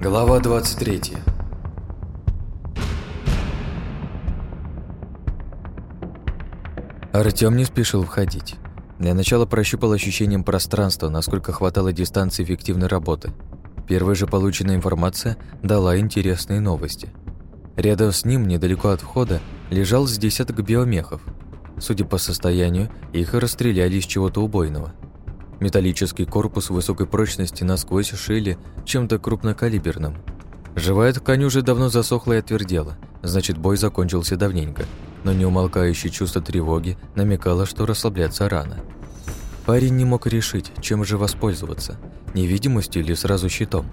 Глава 23 Артём не спешил входить. Для начала прощупал ощущением пространства, насколько хватало дистанции эффективной работы. Первая же полученная информация дала интересные новости. Рядом с ним, недалеко от входа, лежал с десяток биомехов. Судя по состоянию, их расстреляли из чего-то убойного. Металлический корпус высокой прочности насквозь шили чем-то крупнокалиберным. Живая ткань уже давно засохла и отвердела, значит, бой закончился давненько, но неумолкающее чувство тревоги намекало, что расслабляться рано. Парень не мог решить, чем же воспользоваться – невидимостью или сразу щитом.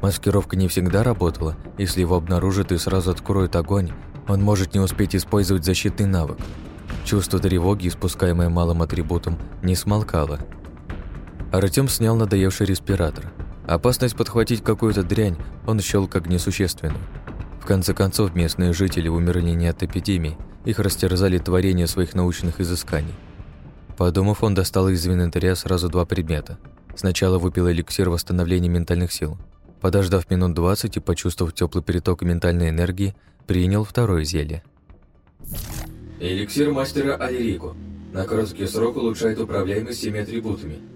Маскировка не всегда работала, если его обнаружат и сразу откроют огонь, он может не успеть использовать защитный навык. Чувство тревоги, испускаемое малым атрибутом, не смолкало – Артем снял надоевший респиратор. Опасность подхватить какую-то дрянь он счел как несущественную. В конце концов, местные жители умерли не от эпидемии, их растерзали творения своих научных изысканий. Подумав, он достал из инвентаря сразу два предмета. Сначала выпил эликсир восстановления ментальных сил. Подождав минут 20 и почувствовав теплый переток ментальной энергии, принял второе зелье. Эликсир мастера Алирико. На короткий срок улучшает управляемость всеми атрибутами –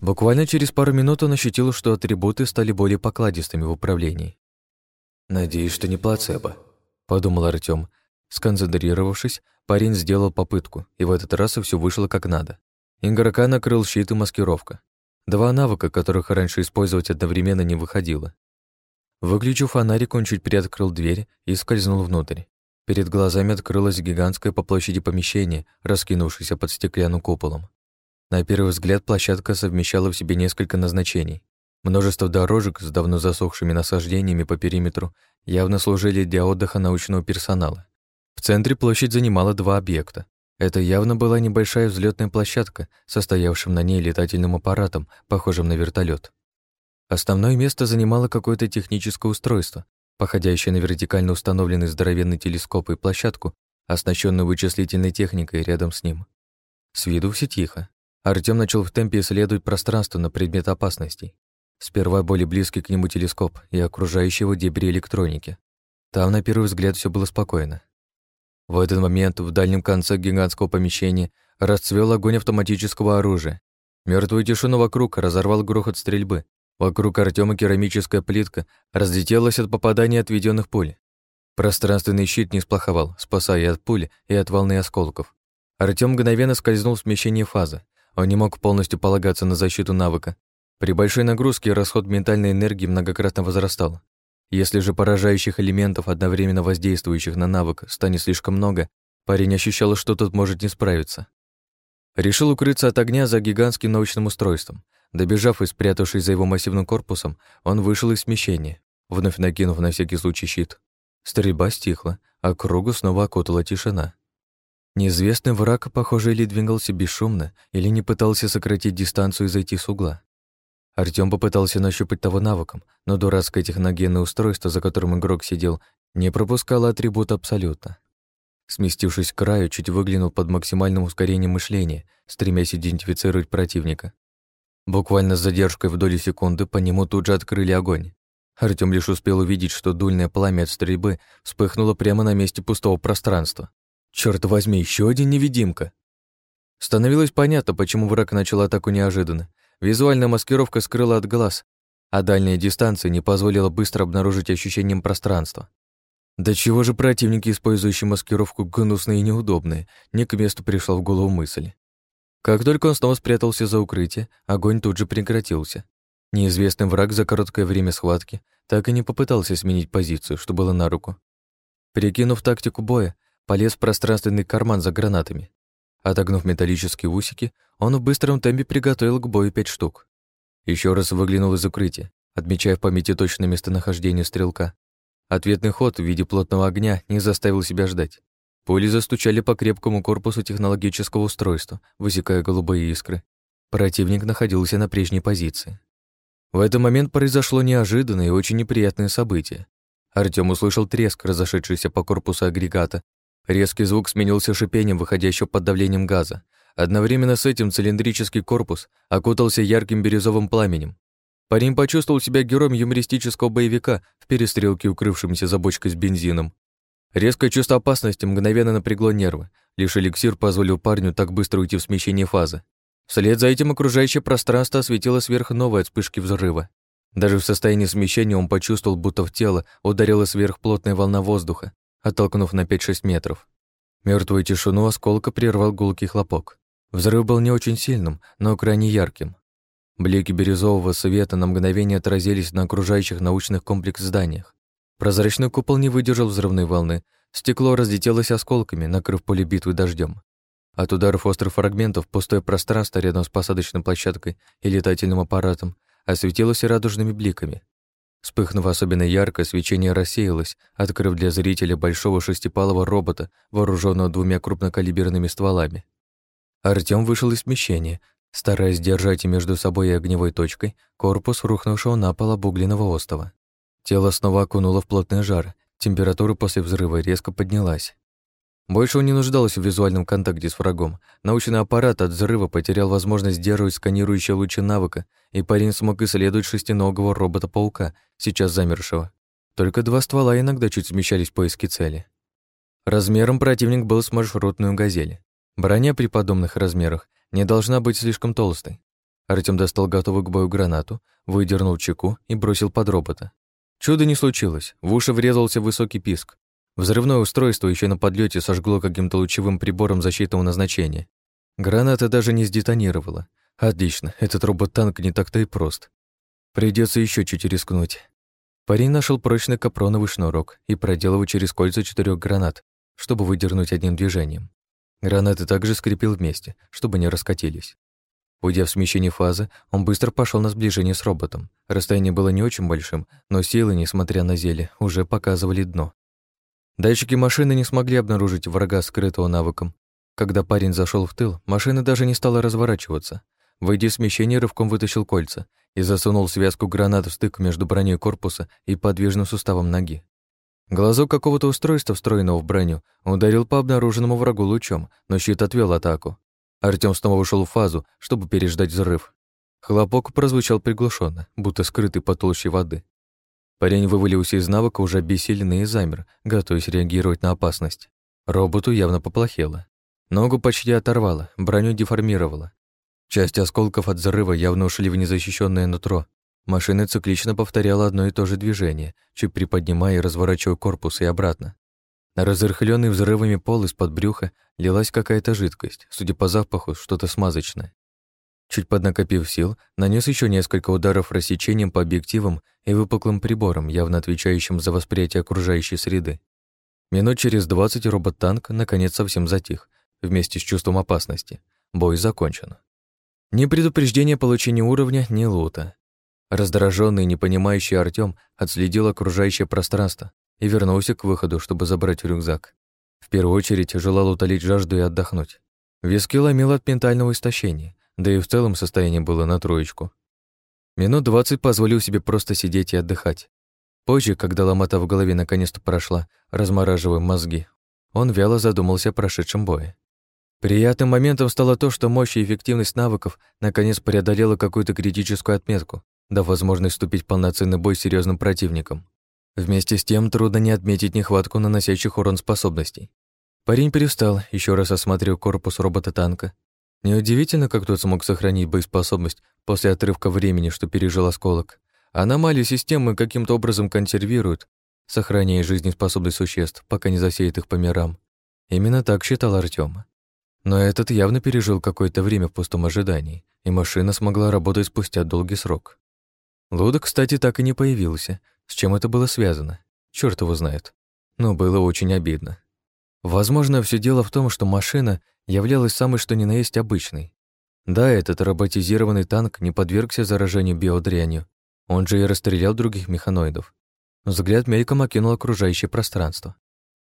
Буквально через пару минут он ощутил, что атрибуты стали более покладистыми в управлении. «Надеюсь, что не плацебо», — подумал Артём. Сконцентрировавшись, парень сделал попытку, и в этот раз все вышло как надо. Игрока накрыл щит и маскировка. Два навыка, которых раньше использовать одновременно не выходило. Выключив фонарик, он чуть приоткрыл дверь и скользнул внутрь. Перед глазами открылось гигантское по площади помещение, раскинувшееся под стеклянным куполом. На первый взгляд площадка совмещала в себе несколько назначений. Множество дорожек с давно засохшими насаждениями по периметру явно служили для отдыха научного персонала. В центре площадь занимала два объекта. Это явно была небольшая взлетная площадка, состоявшим на ней летательным аппаратом, похожим на вертолет. Основное место занимало какое-то техническое устройство, походящее на вертикально установленный здоровенный телескоп и площадку, оснащенную вычислительной техникой рядом с ним. С виду все тихо, Артём начал в темпе исследовать пространство на предмет опасностей. Сперва более близкий к нему телескоп и окружающего дебри электроники. Там, на первый взгляд, все было спокойно. В этот момент в дальнем конце гигантского помещения расцвел огонь автоматического оружия. Мертвую тишину вокруг разорвал грохот стрельбы. Вокруг Артема керамическая плитка разлетелась от попадания отведенных пуль. Пространственный щит не сплоховал, спасая от пули и от волны осколков. Артем мгновенно скользнул в смещение фазы — он не мог полностью полагаться на защиту навыка. При большой нагрузке расход ментальной энергии многократно возрастал. Если же поражающих элементов, одновременно воздействующих на навык, станет слишком много, парень ощущал, что тот может не справиться. Решил укрыться от огня за гигантским научным устройством. Добежав и спрятавшись за его массивным корпусом, он вышел из смещения, вновь накинув на всякий случай щит. Стрельба стихла, а кругу снова окутала тишина. Неизвестный враг, похоже, или двигался бесшумно, или не пытался сократить дистанцию и зайти с угла. Артём попытался нащупать того навыком, но дурацкое техногенное устройство, за которым игрок сидел, не пропускало атрибут абсолютно. Сместившись к краю, чуть выглянул под максимальным ускорением мышления, стремясь идентифицировать противника. Буквально с задержкой в долю секунды по нему тут же открыли огонь. Артём лишь успел увидеть, что дульное пламя от стрельбы вспыхнуло прямо на месте пустого пространства. Черт возьми, еще один невидимка. Становилось понятно, почему враг начал атаку неожиданно. Визуальная маскировка скрыла от глаз, а дальняя дистанция не позволила быстро обнаружить ощущением пространства. Да чего же противники, использующие маскировку, гнусные и неудобные, не к месту пришла в голову мысль. Как только он снова спрятался за укрытие, огонь тут же прекратился. Неизвестный враг за короткое время схватки так и не попытался сменить позицию, что было на руку. Перекинув тактику боя, полез в пространственный карман за гранатами. Отогнув металлические усики, он в быстром темпе приготовил к бою пять штук. Еще раз выглянул из укрытия, отмечая в памяти точное местонахождение стрелка. Ответный ход в виде плотного огня не заставил себя ждать. Пули застучали по крепкому корпусу технологического устройства, высекая голубые искры. Противник находился на прежней позиции. В этот момент произошло неожиданное и очень неприятное событие. Артём услышал треск, разошедшийся по корпусу агрегата, Резкий звук сменился шипением, выходящим под давлением газа. Одновременно с этим цилиндрический корпус окутался ярким бирюзовым пламенем. Парень почувствовал себя героем юмористического боевика в перестрелке, укрывшимся за бочкой с бензином. Резкое чувство опасности мгновенно напрягло нервы. Лишь эликсир позволил парню так быстро уйти в смещение фазы. Вслед за этим окружающее пространство осветило сверхновой от вспышки взрыва. Даже в состоянии смещения он почувствовал, будто в тело ударила сверхплотная волна воздуха, оттолкнув на 5-6 метров. Мертвую тишину осколка прервал гулкий хлопок. Взрыв был не очень сильным, но крайне ярким. Блики бирюзового света на мгновение отразились на окружающих научных комплекс зданиях. Прозрачный купол не выдержал взрывной волны, стекло разлетелось осколками, накрыв поле битвы дождем. От ударов острых фрагментов пустое пространство рядом с посадочной площадкой и летательным аппаратом осветилось радужными бликами. Вспыхнув особенно ярко, свечение рассеялось, открыв для зрителя большого шестипалого робота, вооруженного двумя крупнокалиберными стволами. Артём вышел из смещения, стараясь держать между собой и огневой точкой корпус рухнувшего на пол обугленного остова. Тело снова окунуло в плотный жар, температура после взрыва резко поднялась. Больше он не нуждался в визуальном контакте с врагом. Научный аппарат от взрыва потерял возможность сдерживать сканирующие лучи навыка, и парень смог исследовать шестиногого робота-паука, сейчас замершего. Только два ствола иногда чуть смещались в поиске цели. Размером противник был с маршрутную «Газель». Броня при подобных размерах не должна быть слишком толстой. Артем достал готовую к бою гранату, выдернул чеку и бросил под робота. Чуда не случилось, в уши врезался высокий писк. Взрывное устройство еще на подлете сожгло каким-то лучевым прибором защитного назначения. Граната даже не сдетонировала. Отлично, этот робот-танк не так-то и прост. Придется еще чуть рискнуть. Парень нашел прочный капроновый шнурок и проделал через кольца четырех гранат, чтобы выдернуть одним движением. Гранаты также скрепил вместе, чтобы не раскатились. Уйдя в смещение фазы, он быстро пошел на сближение с роботом. Расстояние было не очень большим, но силы, несмотря на зелье, уже показывали дно. Датчики машины не смогли обнаружить врага, скрытого навыком. Когда парень зашел в тыл, машина даже не стала разворачиваться. Выйдя с мещения, рывком вытащил кольца и засунул связку гранат в стык между броней корпуса и подвижным суставом ноги. Глазок какого-то устройства, встроенного в броню, ударил по обнаруженному врагу лучом, но щит отвел атаку. Артем снова вышел в фазу, чтобы переждать взрыв. Хлопок прозвучал приглушенно, будто скрытый под толщей воды. Парень вывалился из навыка уже бессильный и замер, готовясь реагировать на опасность. Роботу явно поплохело. Ногу почти оторвало, броню деформировало. Часть осколков от взрыва явно ушли в незащищенное нутро. Машина циклично повторяла одно и то же движение, чуть приподнимая и разворачивая корпус и обратно. На разрыхленный взрывами пол из-под брюха лилась какая-то жидкость, судя по запаху, что-то смазочное. Чуть поднакопив сил, нанес еще несколько ударов рассечением по объективам и выпуклым приборам, явно отвечающим за восприятие окружающей среды. Минут через 20 робот-танк наконец совсем затих, вместе с чувством опасности. Бой закончен. Ни предупреждения о получении уровня, ни лута. Раздраженный и непонимающий Артём отследил окружающее пространство и вернулся к выходу, чтобы забрать рюкзак. В первую очередь желал утолить жажду и отдохнуть. Виски ломило от ментального истощения, да и в целом состояние было на троечку. Минут двадцать позволил себе просто сидеть и отдыхать. Позже, когда ломота в голове наконец-то прошла, размораживая мозги, он вяло задумался о прошедшем бое. Приятным моментом стало то, что мощь и эффективность навыков наконец преодолела какую-то критическую отметку, дав возможность вступить в полноценный бой с серьёзным противником. Вместе с тем трудно не отметить нехватку наносящих урон способностей. Парень перестал, еще раз осмотрел корпус робота-танка Неудивительно, как тот смог сохранить боеспособность после отрывка времени, что пережил осколок. Аномалии системы каким-то образом консервируют, сохраняя жизнеспособность существ, пока не засеет их по мирам. Именно так считал Артём. Но этот явно пережил какое-то время в пустом ожидании, и машина смогла работать спустя долгий срок. Луда, кстати, так и не появился. С чем это было связано? Чёрт его знает. Но было очень обидно. Возможно, все дело в том, что машина являлась самой что ни на есть обычной. Да, этот роботизированный танк не подвергся заражению биодрянью, он же и расстрелял других механоидов. Взгляд мельком окинул окружающее пространство.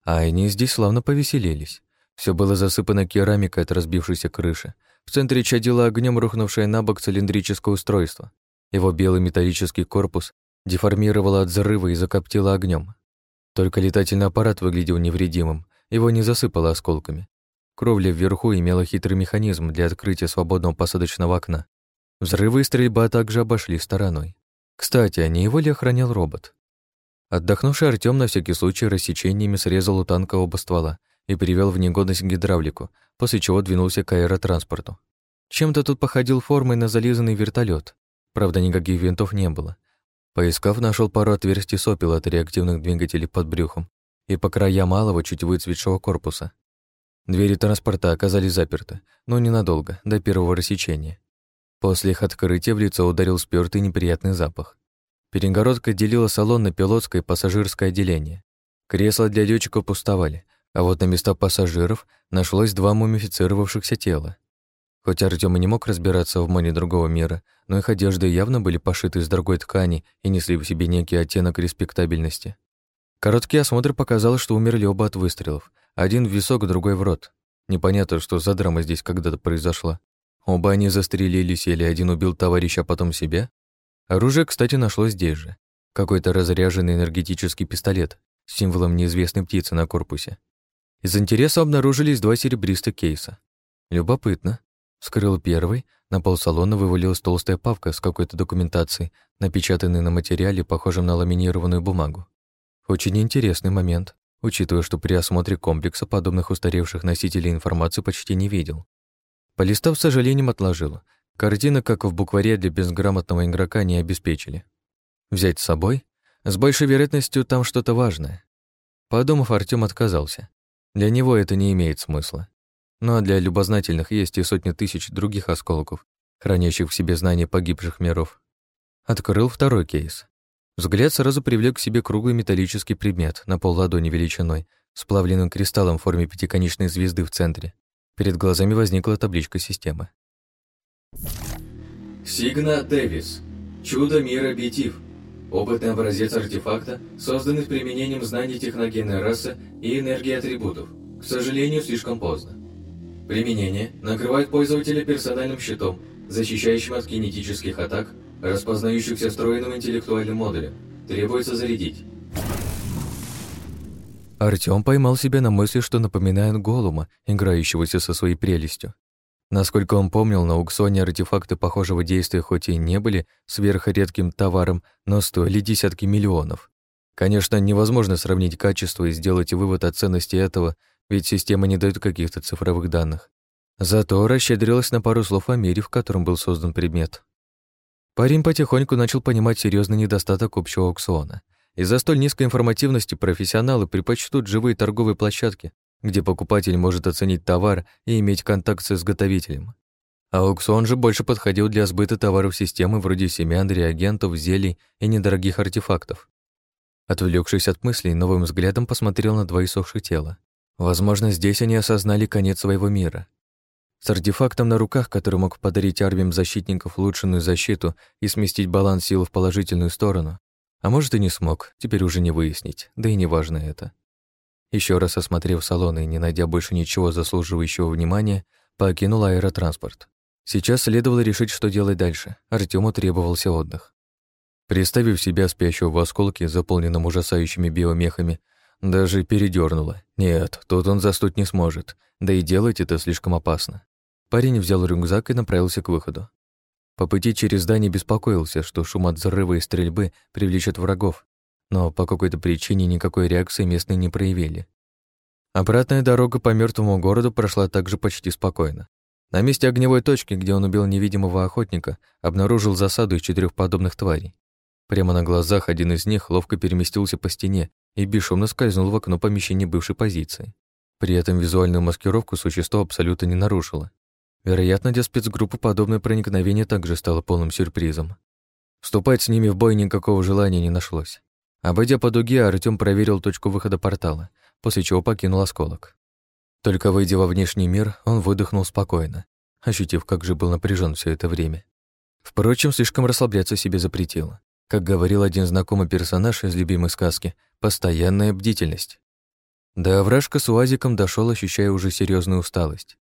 А они здесь славно повеселились. Все было засыпано керамикой от разбившейся крыши. В центре чадило огнем рухнувшее на бок цилиндрическое устройство. Его белый металлический корпус деформировало от взрыва и закоптило огнем. Только летательный аппарат выглядел невредимым, его не засыпало осколками. Кровля вверху имела хитрый механизм для открытия свободного посадочного окна. Взрывы и стрельба также обошли стороной. Кстати, а не его ли охранял робот? Отдохнувший Артём на всякий случай рассечениями срезал у танка оба ствола и привел в негодность гидравлику, после чего двинулся к аэротранспорту. Чем-то тут походил формой на зализанный вертолет. Правда, никаких винтов не было. Поискав, нашел пару отверстий сопел от реактивных двигателей под брюхом и по краям малого, чуть выцветшего корпуса. Двери транспорта оказались заперты, но ненадолго, до первого рассечения. После их открытия в лицо ударил спёртый неприятный запах. Перегородка делила салон на пилотское и пассажирское отделение. Кресла для лётчиков пустовали, а вот на места пассажиров нашлось два мумифицировавшихся тела. Хоть Артём и не мог разбираться в мане другого мира, но их одежды явно были пошиты из другой ткани и несли в себе некий оттенок респектабельности. Короткий осмотр показал, что умерли оба от выстрелов — один в висок, другой в рот. Непонятно, что за драма здесь когда-то произошла. Оба они застрелились, или один убил товарища, а потом себя. Оружие, кстати, нашлось здесь же. Какой-то разряженный энергетический пистолет с символом неизвестной птицы на корпусе. Из интереса обнаружились два серебристых кейса. Любопытно. скрыл первый, на пол салона вывалилась толстая павка с какой-то документацией, напечатанной на материале, похожем на ламинированную бумагу. Очень интересный момент учитывая, что при осмотре комплекса подобных устаревших носителей информации почти не видел. Полистав, с сожалением отложил. Картина, как в букваре для безграмотного игрока, не обеспечили. Взять с собой? С большей вероятностью там что-то важное. Подумав, Артём отказался. Для него это не имеет смысла. Но для любознательных есть и сотни тысяч других осколков, хранящих в себе знания погибших миров. Открыл второй кейс. Взгляд сразу привлек к себе круглый металлический предмет на полладони величиной, с плавленным кристаллом в форме пятиконечной звезды в центре. Перед глазами возникла табличка системы. Сигна Дэвис. Чудо мира Битив, Опытный образец артефакта, созданный с применением знаний техногенной расы и энергии атрибутов. К сожалению, слишком поздно. Применение накрывает пользователя персональным щитом, защищающим от кинетических атак распознающихся в встроенном интеллектуальном модуле. Требуется зарядить. Артём поймал себя на мысли, что напоминает Голума, играющегося со своей прелестью. Насколько он помнил, на Уксоне артефакты похожего действия хоть и не были сверхредким товаром, но стоили десятки миллионов. Конечно, невозможно сравнить качество и сделать вывод о ценности этого, ведь система не дает каких-то цифровых данных. Зато расщедрилась на пару слов о мире, в котором был создан предмет. Парень потихоньку начал понимать серьезный недостаток общего аукциона. Из-за столь низкой информативности профессионалы предпочтут живые торговые площадки, где покупатель может оценить товар и иметь контакт с изготовителем. Аукцион же больше подходил для сбыта товаров системы вроде семян, реагентов, зелий и недорогих артефактов. Отвлекшись от мыслей, новым взглядом посмотрел на два иссохших тела. Возможно, здесь они осознали конец своего мира. С артефактом на руках, который мог подарить армиям защитников улучшенную защиту и сместить баланс сил в положительную сторону. А может, и не смог, теперь уже не выяснить, да и не важно это. Еще раз осмотрев салон и не найдя больше ничего заслуживающего внимания, покинул аэротранспорт. Сейчас следовало решить, что делать дальше. Артёму требовался отдых. Представив себя спящего в осколке, заполненном ужасающими биомехами, даже передернуло. Нет, тут он заснуть не сможет, да и делать это слишком опасно. Парень взял рюкзак и направился к выходу. По пути через здание беспокоился, что шум от взрыва и стрельбы привлечет врагов, но по какой-то причине никакой реакции местные не проявили. Обратная дорога по мертвому городу прошла также почти спокойно. На месте огневой точки, где он убил невидимого охотника, обнаружил засаду из четырех подобных тварей. Прямо на глазах один из них ловко переместился по стене и бесшумно скользнул в окно помещения бывшей позиции. При этом визуальную маскировку существо абсолютно не нарушило. Вероятно, для спецгруппы подобное проникновение также стало полным сюрпризом. Вступать с ними в бой никакого желания не нашлось. Обойдя по дуге, Артём проверил точку выхода портала, после чего покинул осколок. Только выйдя во внешний мир, он выдохнул спокойно, ощутив, как же был напряжен все это время. Впрочем, слишком расслабляться себе запретило. Как говорил один знакомый персонаж из любимой сказки, постоянная бдительность. До овражка с уазиком дошел, ощущая уже серьезную усталость.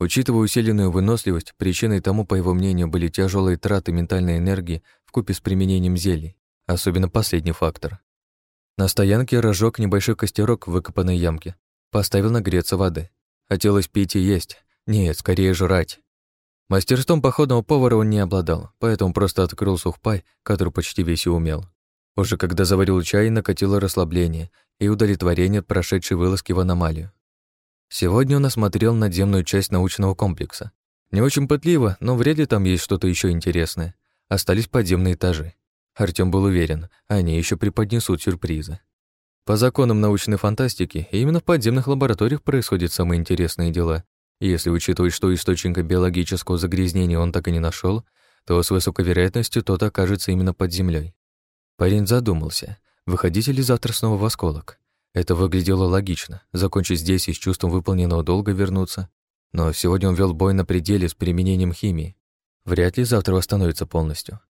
Учитывая усиленную выносливость, причиной тому, по его мнению, были тяжелые траты ментальной энергии в купе с применением зелий, особенно последний фактор. На стоянке разжег небольшой костерок в выкопанной ямке, поставил нагреться воды. Хотелось пить и есть, нет, скорее жрать. Мастерством походного повара он не обладал, поэтому просто открыл сухпай, который почти весь и умел. Уже когда заварил чай, накатило расслабление и удовлетворение от прошедшей вылазки в аномалию. Сегодня он осмотрел надземную часть научного комплекса. Не очень пытливо, но вряд ли там есть что-то еще интересное. Остались подземные этажи. Артём был уверен, они еще преподнесут сюрпризы. По законам научной фантастики, именно в подземных лабораториях происходят самые интересные дела. И если учитывать, что источника биологического загрязнения он так и не нашел, то с высокой вероятностью тот окажется именно под землей. Парень задумался, выходить ли завтра снова в осколок. Это выглядело логично. Закончить здесь и с чувством выполненного долга вернуться. Но сегодня он вел бой на пределе с применением химии. Вряд ли завтра восстановится полностью.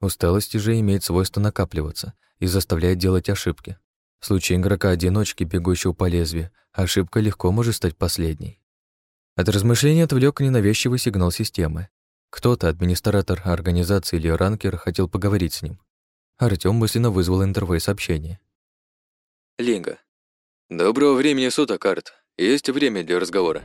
Усталость же имеет свойство накапливаться и заставляет делать ошибки. В случае игрока-одиночки, бегущего по лезвию, ошибка легко может стать последней. От размышления отвлек ненавязчивый сигнал системы. Кто-то, администратор организации или ранкер, хотел поговорить с ним. Артём мысленно вызвал интерфейс сообщение. Ленга. Доброго времени суток, Арт. Есть время для разговора.